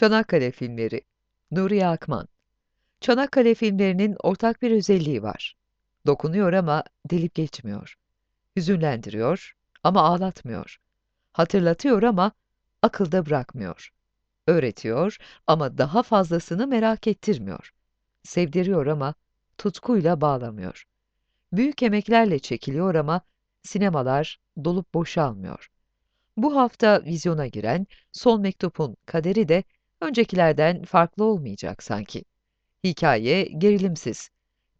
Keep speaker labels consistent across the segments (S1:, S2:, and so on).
S1: Çanakkale Filmleri Nuriye Akman Çanakkale filmlerinin ortak bir özelliği var. Dokunuyor ama delip geçmiyor. Hüzünlendiriyor ama ağlatmıyor. Hatırlatıyor ama akılda bırakmıyor. Öğretiyor ama daha fazlasını merak ettirmiyor. Sevdiriyor ama tutkuyla bağlamıyor. Büyük emeklerle çekiliyor ama sinemalar dolup boşalmıyor. Bu hafta vizyona giren Son Mektup'un kaderi de öncekilerden farklı olmayacak sanki. Hikaye gerilimsiz.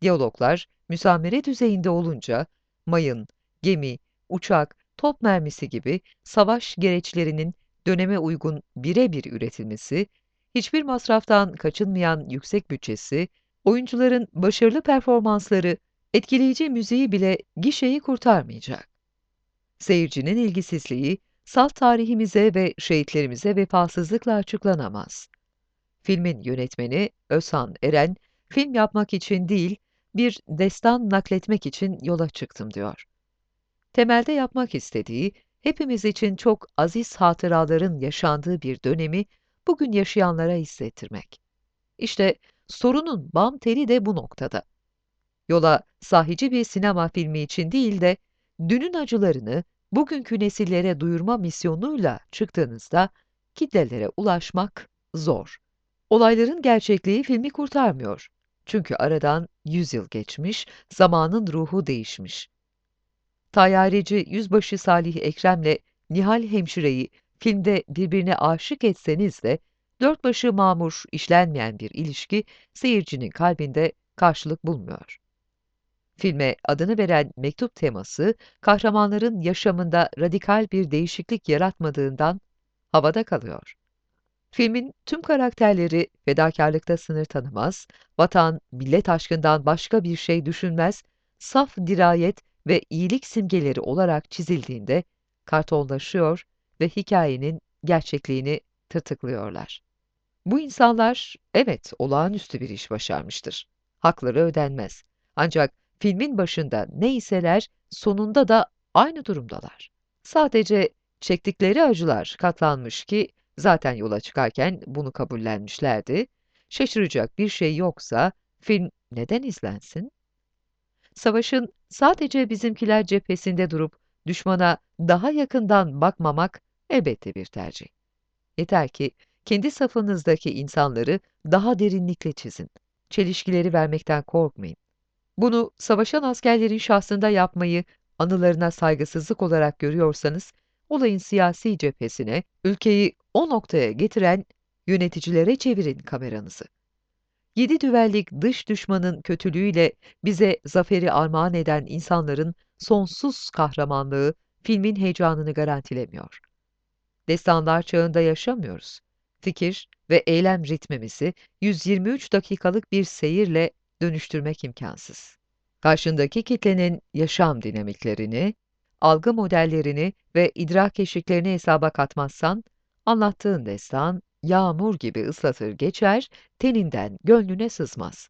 S1: Diyaloglar müsamere düzeyinde olunca mayın, gemi, uçak, top mermisi gibi savaş gereçlerinin döneme uygun birebir üretilmesi, hiçbir masraftan kaçınmayan yüksek bütçesi, oyuncuların başarılı performansları, etkileyici müziği bile gişeyi kurtarmayacak. Seyircinin ilgisizliği, salt tarihimize ve şehitlerimize vefasızlıkla açıklanamaz. Filmin yönetmeni Özhan Eren, film yapmak için değil, bir destan nakletmek için yola çıktım diyor. Temelde yapmak istediği, hepimiz için çok aziz hatıraların yaşandığı bir dönemi bugün yaşayanlara hissettirmek. İşte sorunun bam teli de bu noktada. Yola sahici bir sinema filmi için değil de, dünün acılarını bugünkü nesillere duyurma misyonuyla çıktığınızda kitlelere ulaşmak zor. Olayların gerçekliği filmi kurtarmıyor. Çünkü aradan 100 yıl geçmiş, zamanın ruhu değişmiş. Tayyareci Yüzbaşı Salih Ekrem'le Nihal Hemşire'yi filmde birbirine aşık etseniz de, dört başı mamur işlenmeyen bir ilişki seyircinin kalbinde karşılık bulmuyor. Filme adını veren mektup teması, kahramanların yaşamında radikal bir değişiklik yaratmadığından havada kalıyor. Filmin tüm karakterleri fedakarlıkta sınır tanımaz, vatan, millet aşkından başka bir şey düşünmez, saf dirayet ve iyilik simgeleri olarak çizildiğinde kartonlaşıyor ve hikayenin gerçekliğini tırtıklıyorlar. Bu insanlar, evet olağanüstü bir iş başarmıştır. Hakları ödenmez. Ancak filmin başında neyseler sonunda da aynı durumdalar. Sadece çektikleri acılar katlanmış ki zaten yola çıkarken bunu kabullenmişlerdi. Şaşıracak bir şey yoksa film neden izlensin? Savaşın sadece bizimkiler cephesinde durup düşmana daha yakından bakmamak elbette bir tercih. Yeter ki kendi safınızdaki insanları daha derinlikle çizin. Çelişkileri vermekten korkmayın. Bunu savaşan askerlerin şahsında yapmayı anılarına saygısızlık olarak görüyorsanız, olayın siyasi cephesine, ülkeyi o noktaya getiren yöneticilere çevirin kameranızı. Yedi düvellik dış düşmanın kötülüğüyle bize zaferi armağan eden insanların sonsuz kahramanlığı filmin heyecanını garantilemiyor. Destanlar çağında yaşamıyoruz. Fikir ve eylem ritmimizi 123 dakikalık bir seyirle dönüştürmek imkansız. Karşındaki kitlenin yaşam dinamiklerini, algı modellerini ve idrak eşiklerini hesaba katmazsan, anlattığın destan yağmur gibi ıslatır geçer, teninden gönlüne sızmaz.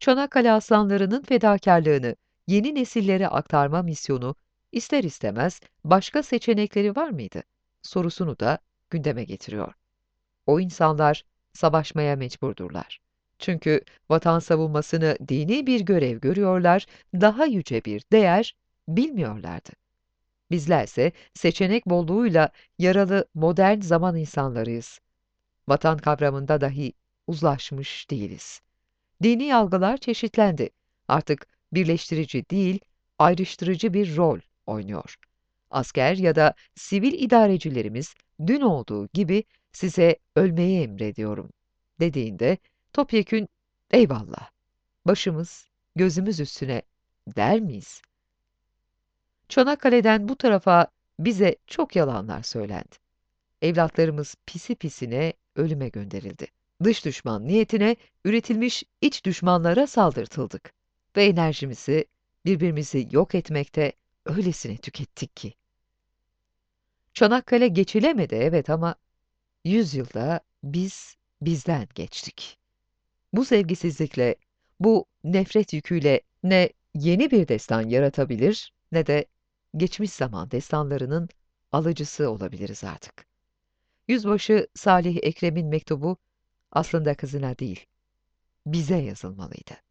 S1: Çanakkale aslanlarının fedakarlığını yeni nesillere aktarma misyonu ister istemez başka seçenekleri var mıydı? Sorusunu da gündeme getiriyor. O insanlar savaşmaya mecburdurlar. Çünkü vatan savunmasını dini bir görev görüyorlar, daha yüce bir değer bilmiyorlardı. Bizlerse seçenek bolluğuyla yaralı modern zaman insanlarıyız. Vatan kavramında dahi uzlaşmış değiliz. Dini algılar çeşitlendi. Artık birleştirici değil, ayrıştırıcı bir rol oynuyor. Asker ya da sivil idarecilerimiz dün olduğu gibi size ölmeyi emrediyorum dediğinde topyekün eyvallah, başımız, gözümüz üstüne der miyiz? Çanakkale'den bu tarafa bize çok yalanlar söylendi. Evlatlarımız pisi pisine ölüme gönderildi. Dış düşman niyetine üretilmiş iç düşmanlara saldırtıldık. Ve enerjimizi, birbirimizi yok etmekte öylesine tükettik ki. Çanakkale geçilemedi evet ama yüzyılda biz bizden geçtik. Bu sevgisizlikle, bu nefret yüküyle ne yeni bir destan yaratabilir ne de geçmiş zaman destanlarının alıcısı olabiliriz artık. Yüzbaşı Salih Ekrem'in mektubu aslında kızına değil, bize yazılmalıydı.